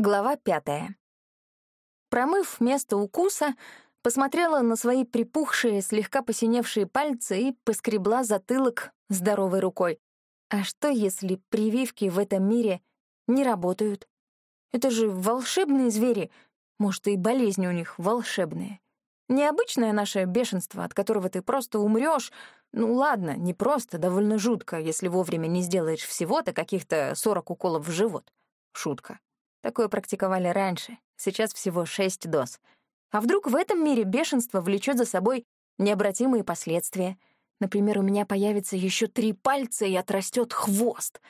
Глава пятая. Промыв место укуса, посмотрела на свои припухшие, слегка посиневшие пальцы и поскребла затылок здоровой рукой. А что, если прививки в этом мире не работают? Это же волшебные звери. Может, и болезни у них волшебные. Необычное наше бешенство, от которого ты просто умрёшь. Ну ладно, не просто, довольно жутко, если вовремя не сделаешь всего-то каких-то 40 уколов в живот. Шутка. Такое практиковали раньше, сейчас всего шесть доз. А вдруг в этом мире бешенство влечет за собой необратимые последствия? Например, у меня появится еще три пальца и отрастет хвост.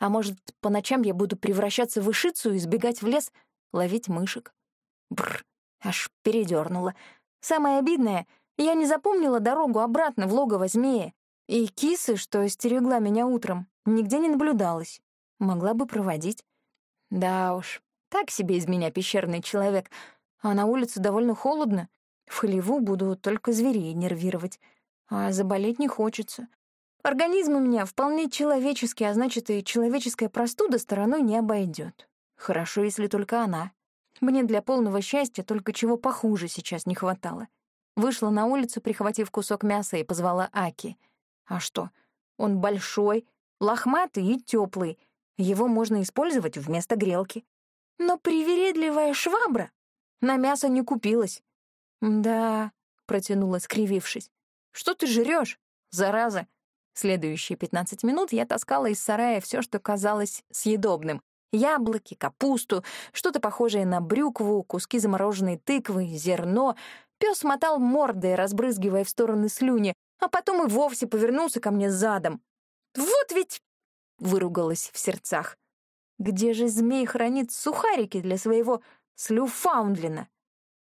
А может, по ночам я буду превращаться в ишицу и сбегать в лес, ловить мышек? Бррр, аж передернула. Самое обидное, я не запомнила дорогу обратно в логово змея. И кисы, что стерегла меня утром, нигде не наблюдалось. Могла бы проводить. Да уж, так себе из меня пещерный человек. А на улице довольно холодно. В хлеву буду только зверей нервировать. А заболеть не хочется. Организм у меня вполне человеческий, а значит, и человеческая простуда стороной не обойдет. Хорошо, если только она. Мне для полного счастья только чего похуже сейчас не хватало. Вышла на улицу, прихватив кусок мяса, и позвала Аки. А что? Он большой, лохматый и теплый, его можно использовать вместо грелки. Но привередливая швабра на мясо не купилась. «Да», — протянула, скривившись. «Что ты жрёшь, зараза?» Следующие пятнадцать минут я таскала из сарая все, что казалось съедобным. Яблоки, капусту, что-то похожее на брюкву, куски замороженной тыквы, зерно. Пес мотал мордой, разбрызгивая в стороны слюни, а потом и вовсе повернулся ко мне задом. «Вот ведь выругалась в сердцах. Где же змей хранит сухарики для своего слюфаундлина?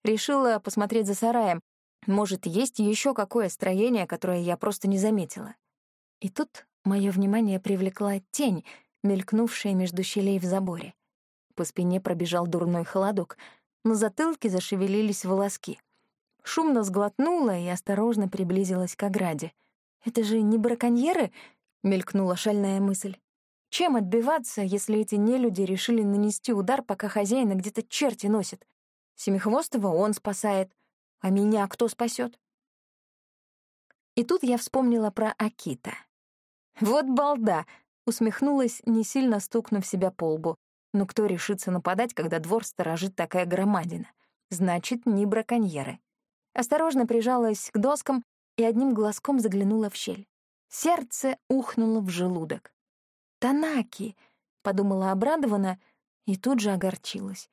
Решила посмотреть за сараем. Может, есть еще какое строение, которое я просто не заметила. И тут мое внимание привлекла тень, мелькнувшая между щелей в заборе. По спине пробежал дурной холодок. На затылке зашевелились волоски. Шумно сглотнула и осторожно приблизилась к ограде. «Это же не браконьеры?» — мелькнула шальная мысль. «Чем отбиваться, если эти нелюди решили нанести удар, пока хозяина где-то черти носит? Семихвостого он спасает, а меня кто спасет? И тут я вспомнила про Акита. «Вот балда!» — усмехнулась, не сильно стукнув себя по лбу. «Но кто решится нападать, когда двор сторожит такая громадина? Значит, не браконьеры». Осторожно прижалась к доскам и одним глазком заглянула в щель. Сердце ухнуло в желудок. «Танаки!» — подумала обрадованно и тут же огорчилась.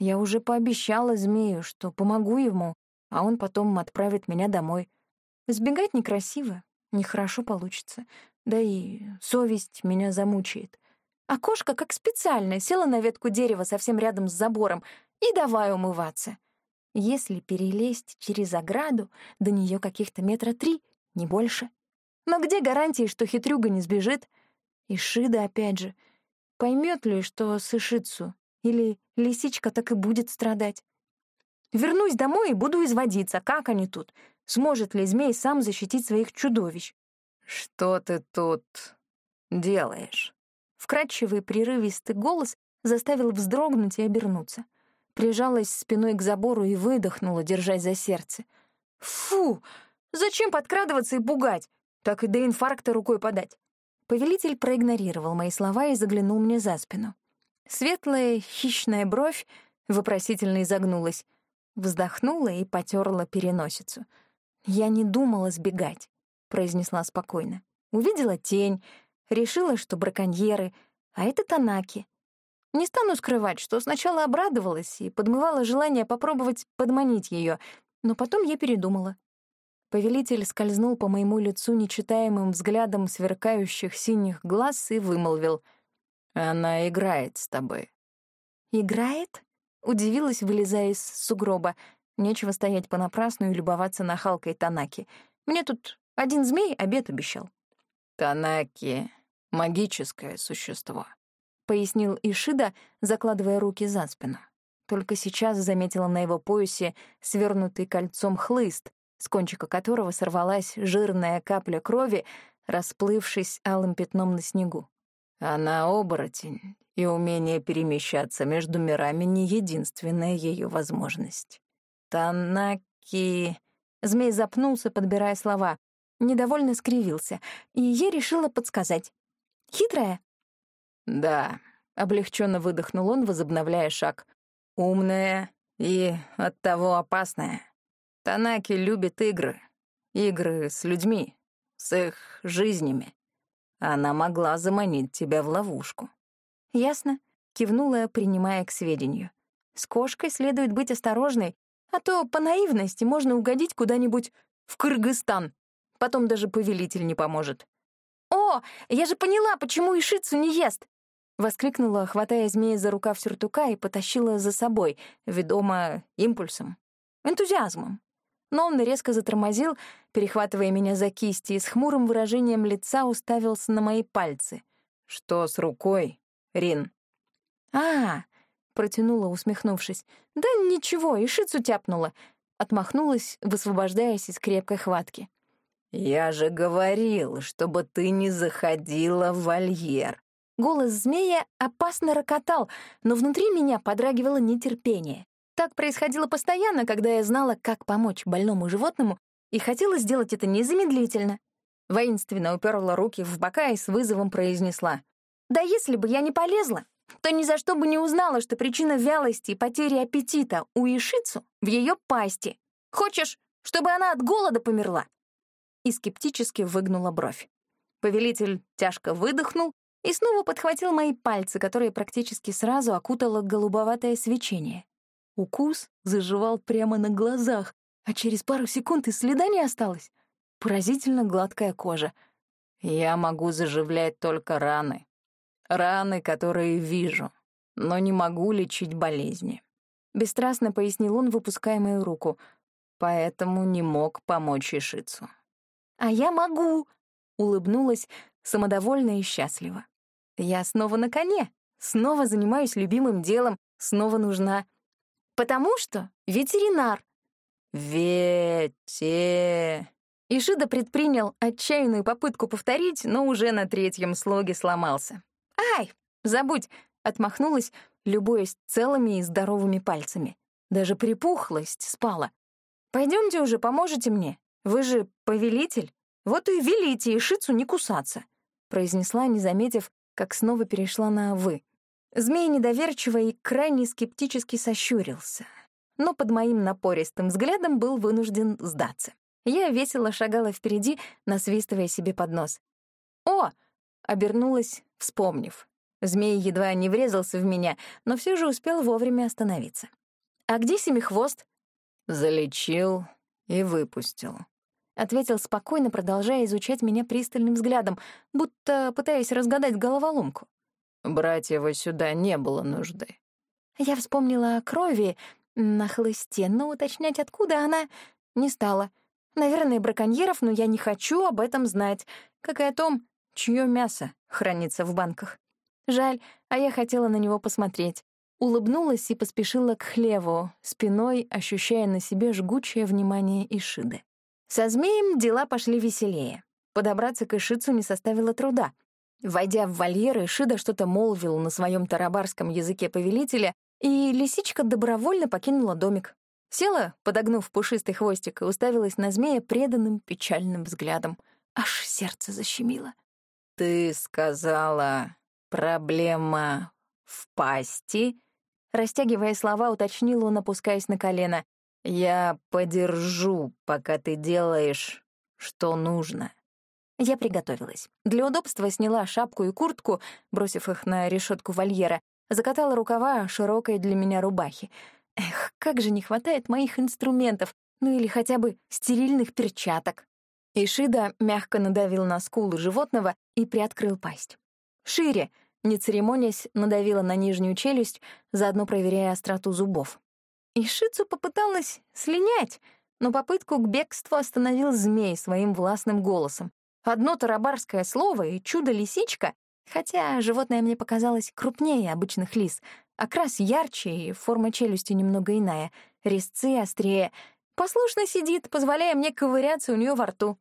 Я уже пообещала змею, что помогу ему, а он потом отправит меня домой. Сбегать некрасиво, нехорошо получится. Да и совесть меня замучает. А кошка как специально села на ветку дерева совсем рядом с забором и давай умываться. Если перелезть через ограду, до нее каких-то метра три, не больше. Но где гарантии, что хитрюга не сбежит? И Шида опять же. Поймет ли, что с Ишицу? Или лисичка так и будет страдать? Вернусь домой и буду изводиться, как они тут. Сможет ли змей сам защитить своих чудовищ? «Что ты тут делаешь?» Вкрадчивый прерывистый голос заставил вздрогнуть и обернуться. Прижалась спиной к забору и выдохнула, держась за сердце. «Фу! Зачем подкрадываться и пугать? Так и до инфаркта рукой подать. Повелитель проигнорировал мои слова и заглянул мне за спину. Светлая хищная бровь вопросительно изогнулась, вздохнула и потерла переносицу. «Я не думала сбегать», — произнесла спокойно. Увидела тень, решила, что браконьеры, а это Танаки. Не стану скрывать, что сначала обрадовалась и подмывала желание попробовать подманить ее, но потом я передумала. Повелитель скользнул по моему лицу нечитаемым взглядом сверкающих синих глаз и вымолвил. «Она играет с тобой». «Играет?» — удивилась, вылезая из сугроба. Нечего стоять понапрасну и любоваться нахалкой Танаки. Мне тут один змей обед обещал. «Танаки — магическое существо», — пояснил Ишида, закладывая руки за спину. Только сейчас заметила на его поясе свернутый кольцом хлыст, с кончика которого сорвалась жирная капля крови, расплывшись алым пятном на снегу. «Она оборотень и умение перемещаться между мирами не единственная ее возможность. Танаки... Змей запнулся, подбирая слова. Недовольно скривился, и я решила подсказать. «Хитрая?» «Да», — облегченно выдохнул он, возобновляя шаг. «Умная и оттого опасная. Танаки любит игры. Игры с людьми, с их жизнями. Она могла заманить тебя в ловушку». «Ясно», — кивнула, принимая к сведению. «С кошкой следует быть осторожной, а то по наивности можно угодить куда-нибудь в Кыргызстан. Потом даже повелитель не поможет. «О, я же поняла, почему Ишицу не ест!» Воскликнула, хватая змея за рукав сюртука и потащила за собой, ведомо импульсом, энтузиазмом. Но он резко затормозил, перехватывая меня за кисти, и с хмурым выражением лица уставился на мои пальцы. «Что с рукой, Рин?» «А, протянула, усмехнувшись. «Да ничего, и шицу тяпнула». Отмахнулась, высвобождаясь из крепкой хватки. «Я же говорил, чтобы ты не заходила в вольер». Голос змея опасно рокотал, но внутри меня подрагивало нетерпение. Так происходило постоянно, когда я знала, как помочь больному животному, и хотела сделать это незамедлительно. Воинственно уперла руки в бока и с вызовом произнесла. «Да если бы я не полезла, то ни за что бы не узнала, что причина вялости и потери аппетита у Ишицу в ее пасти. Хочешь, чтобы она от голода померла?» И скептически выгнула бровь. Повелитель тяжко выдохнул и снова подхватил мои пальцы, которые практически сразу окутало голубоватое свечение. Укус заживал прямо на глазах, а через пару секунд и следа не осталось. Поразительно гладкая кожа. «Я могу заживлять только раны», Раны, которые вижу, но не могу лечить болезни. Бесстрастно пояснил он, выпуская мою руку. Поэтому не мог помочь Ишицу. «А я могу!» — улыбнулась, самодовольно и счастливо. «Я снова на коне, снова занимаюсь любимым делом, снова нужна. Потому что ветеринар». «Вете...» Ишида предпринял отчаянную попытку повторить, но уже на третьем слоге сломался. «Ай, забудь!» — отмахнулась, любуясь целыми и здоровыми пальцами. Даже припухлость спала. Пойдемте уже, поможете мне. Вы же повелитель. Вот и велите Ишицу не кусаться», — произнесла, не заметив, как снова перешла на «вы». Змей недоверчиво и крайне скептически сощурился, но под моим напористым взглядом был вынужден сдаться. Я весело шагала впереди, насвистывая себе под нос. «О, Обернулась, вспомнив. Змей едва не врезался в меня, но все же успел вовремя остановиться. «А где Семихвост?» «Залечил и выпустил», — ответил спокойно, продолжая изучать меня пристальным взглядом, будто пытаясь разгадать головоломку. «Брать его сюда не было нужды». Я вспомнила о крови на хлысте, но уточнять, откуда она, не стала. Наверное, браконьеров, но я не хочу об этом знать, как и о том, чье мясо хранится в банках. Жаль, а я хотела на него посмотреть. Улыбнулась и поспешила к хлеву, спиной ощущая на себе жгучее внимание Ишиды. Со змеем дела пошли веселее. Подобраться к Ишицу не составило труда. Войдя в вольер, Ишида что-то молвил на своем тарабарском языке повелителя, и лисичка добровольно покинула домик. Села, подогнув пушистый хвостик, и уставилась на змея преданным печальным взглядом. Аж сердце защемило. «Ты сказала, проблема в пасти?» Растягивая слова, уточнил он, опускаясь на колено. «Я подержу, пока ты делаешь, что нужно». Я приготовилась. Для удобства сняла шапку и куртку, бросив их на решетку вольера, закатала рукава широкой для меня рубахи. Эх, как же не хватает моих инструментов, ну или хотя бы стерильных перчаток. Ишида мягко надавил на скулу животного и приоткрыл пасть. «Шире!» — не церемонясь, надавила на нижнюю челюсть, заодно проверяя остроту зубов. Ишицу попыталась слинять, но попытку к бегству остановил змей своим властным голосом. Одно тарабарское слово и чудо-лисичка, хотя животное мне показалось крупнее обычных лис, окрас ярче и форма челюсти немного иная, резцы острее, послушно сидит, позволяя мне ковыряться у нее во рту.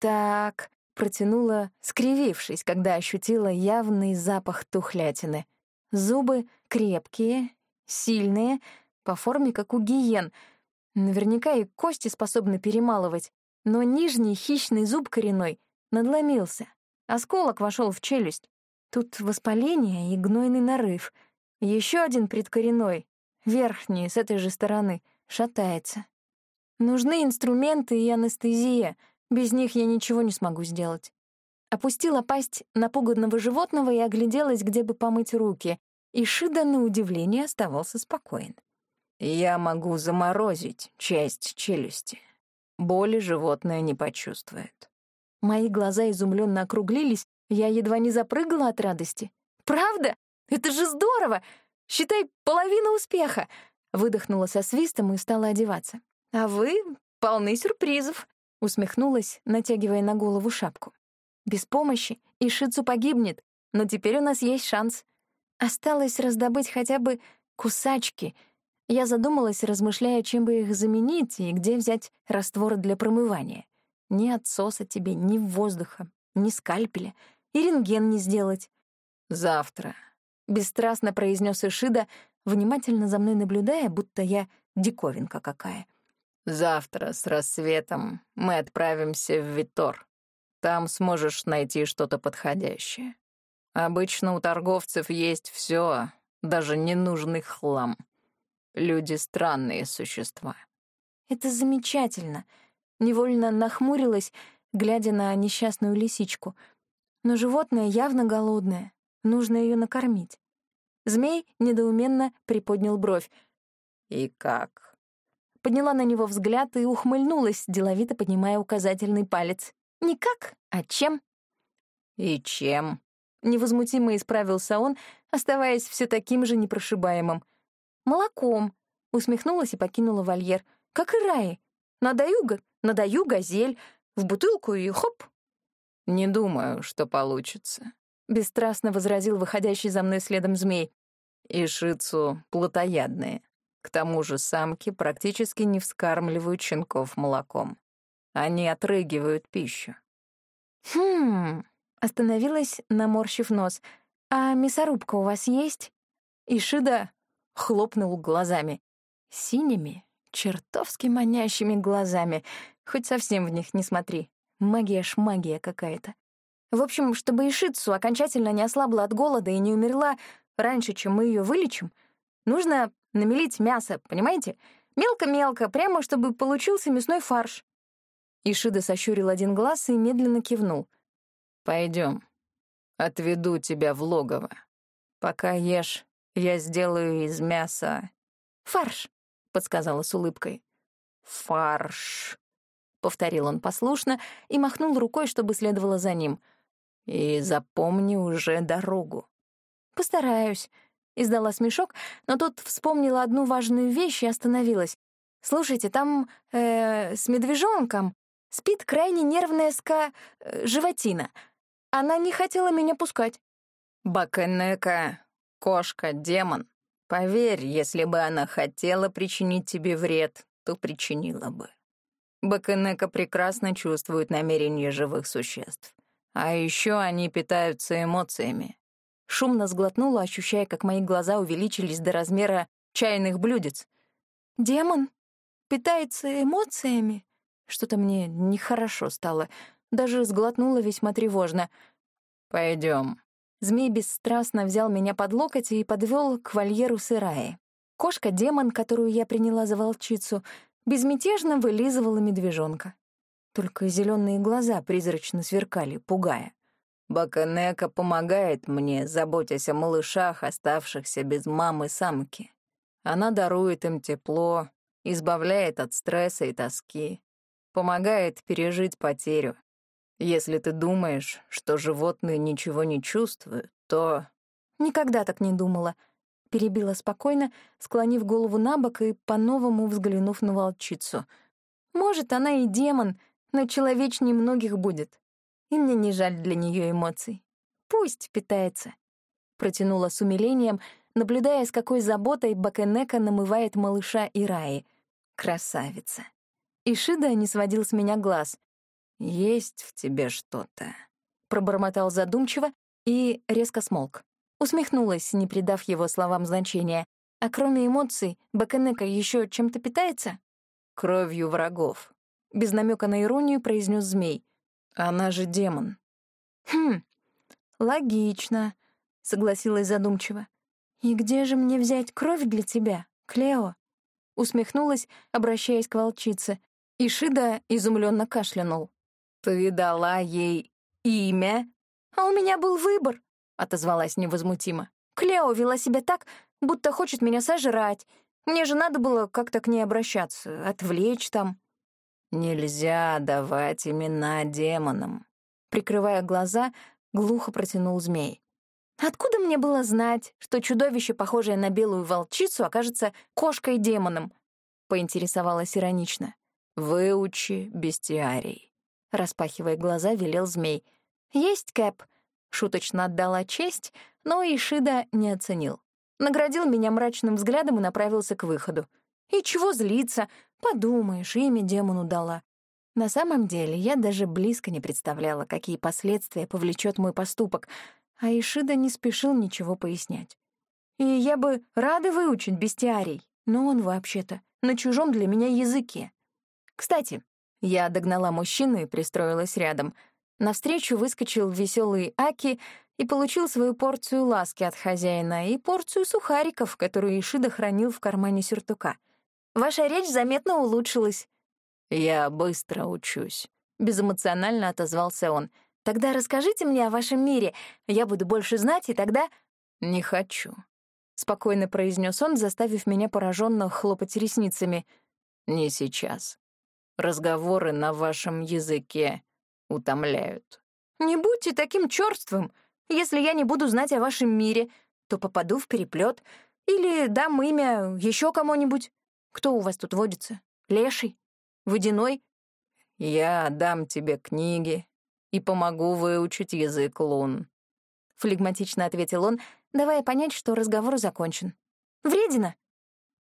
«Так», — протянула, скривившись, когда ощутила явный запах тухлятины. Зубы крепкие, сильные, по форме как у гиен. Наверняка и кости способны перемалывать. Но нижний хищный зуб коренной надломился. Осколок вошел в челюсть. Тут воспаление и гнойный нарыв. Еще один предкоренной, верхний, с этой же стороны, шатается. Нужны инструменты и анестезия. Без них я ничего не смогу сделать. Опустила пасть напуганного животного и огляделась, где бы помыть руки. И Шида, на удивление, оставался спокоен. «Я могу заморозить часть челюсти. Боли животное не почувствует». Мои глаза изумленно округлились, я едва не запрыгала от радости. «Правда? Это же здорово! Считай, половина успеха!» Выдохнула со свистом и стала одеваться. «А вы полны сюрпризов», — усмехнулась, натягивая на голову шапку. «Без помощи Ишицу погибнет, но теперь у нас есть шанс. Осталось раздобыть хотя бы кусачки. Я задумалась, размышляя, чем бы их заменить и где взять растворы для промывания. Ни отсоса тебе, ни воздуха, ни скальпеля. И рентген не сделать. «Завтра», — бесстрастно произнес Ишида, внимательно за мной наблюдая, будто я диковинка какая. Завтра с рассветом мы отправимся в Витор. Там сможешь найти что-то подходящее. Обычно у торговцев есть все, даже ненужный хлам. Люди — странные существа. Это замечательно. Невольно нахмурилась, глядя на несчастную лисичку. Но животное явно голодное. Нужно ее накормить. Змей недоуменно приподнял бровь. «И как? подняла на него взгляд и ухмыльнулась, деловито поднимая указательный палец. «Не как, а чем?» «И чем?» — невозмутимо исправился он, оставаясь все таким же непрошибаемым. «Молоком», — усмехнулась и покинула вольер. «Как и Раи. Надаю, надаю газель, в бутылку и хоп». «Не думаю, что получится», — бесстрастно возразил выходящий за мной следом змей. «Ишицу плотоядные. К тому же самки практически не вскармливают щенков молоком. Они отрыгивают пищу. «Хм...» — остановилась, наморщив нос. «А мясорубка у вас есть?» Ишида хлопнул глазами. Синими, чертовски манящими глазами. Хоть совсем в них не смотри. Магия ж магия какая-то. В общем, чтобы Ишицу окончательно не ослабла от голода и не умерла раньше, чем мы ее вылечим, нужно намелить мясо, понимаете? Мелко-мелко, прямо чтобы получился мясной фарш». Ишида сощурил один глаз и медленно кивнул. Пойдем, отведу тебя в логово. Пока ешь, я сделаю из мяса...» «Фарш», — подсказала с улыбкой. «Фарш», — повторил он послушно и махнул рукой, чтобы следовало за ним. «И запомни уже дорогу». «Постараюсь», Издала смешок, но тут вспомнила одну важную вещь и остановилась. «Слушайте, там э, с медвежонком спит крайне нервная ска... Э, животина. Она не хотела меня пускать». «Бакенека, кошка-демон. Поверь, если бы она хотела причинить тебе вред, то причинила бы. Бакенека прекрасно чувствует намерения живых существ. А еще они питаются эмоциями. Шумно сглотнула, ощущая, как мои глаза увеличились до размера чайных блюдец. «Демон? Питается эмоциями?» Что-то мне нехорошо стало. Даже сглотнула весьма тревожно. Пойдем. Змей бесстрастно взял меня под локоть и подвел к вольеру сыраи. Кошка-демон, которую я приняла за волчицу, безмятежно вылизывала медвежонка. Только зеленые глаза призрачно сверкали, пугая. Баканека помогает мне, заботясь о малышах, оставшихся без мамы самки. Она дарует им тепло, избавляет от стресса и тоски, помогает пережить потерю. Если ты думаешь, что животные ничего не чувствуют, то... Никогда так не думала. Перебила спокойно, склонив голову на бок и по-новому взглянув на волчицу. Может, она и демон, но человечнее многих будет и мне не жаль для нее эмоций. Пусть питается. Протянула с умилением, наблюдая, с какой заботой Бакенека намывает малыша Ираи. Красавица. Ишида не сводил с меня глаз. «Есть в тебе что-то», — пробормотал задумчиво и резко смолк. Усмехнулась, не придав его словам значения. А кроме эмоций, Баканека еще чем-то питается? Кровью врагов. Без намека на иронию произнес змей. Она же демон. Хм, логично, согласилась задумчиво. И где же мне взять кровь для тебя, Клео? Усмехнулась, обращаясь к волчице. И Шида изумленно кашлянул. Ты дала ей имя? А у меня был выбор, отозвалась невозмутимо. Клео вела себя так, будто хочет меня сожрать. Мне же надо было как-то к ней обращаться, отвлечь там. Нельзя давать имена демонам. Прикрывая глаза, глухо протянул змей. Откуда мне было знать, что чудовище, похожее на белую волчицу, окажется кошкой-демоном? Поинтересовалась иронично. Выучи бестиарий. Распахивая глаза, велел змей. Есть, Кэп. Шуточно отдала честь, но Ишида не оценил. Наградил меня мрачным взглядом и направился к выходу. И чего злиться? Подумаешь, имя демону дала. На самом деле, я даже близко не представляла, какие последствия повлечет мой поступок, а Ишида не спешил ничего пояснять. И я бы рада выучить бестиарий, но он вообще-то на чужом для меня языке. Кстати, я догнала мужчину и пристроилась рядом. Навстречу выскочил веселый Аки и получил свою порцию ласки от хозяина и порцию сухариков, которую Ишида хранил в кармане сюртука. «Ваша речь заметно улучшилась». «Я быстро учусь», — безэмоционально отозвался он. «Тогда расскажите мне о вашем мире. Я буду больше знать, и тогда...» «Не хочу», — спокойно произнес он, заставив меня пораженно хлопать ресницами. «Не сейчас. Разговоры на вашем языке утомляют». «Не будьте таким чёрствым. Если я не буду знать о вашем мире, то попаду в переплет или дам имя еще кому-нибудь. Кто у вас тут водится? Леший? Водяной?» «Я дам тебе книги и помогу выучить язык лун», — флегматично ответил он, давая понять, что разговор закончен. «Вредина!»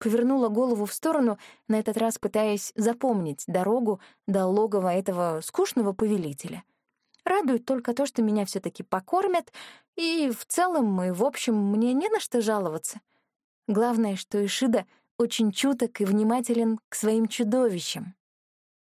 Повернула голову в сторону, на этот раз пытаясь запомнить дорогу до логова этого скучного повелителя — Радует только то, что меня все таки покормят, и в целом и в общем мне не на что жаловаться. Главное, что Ишида очень чуток и внимателен к своим чудовищам.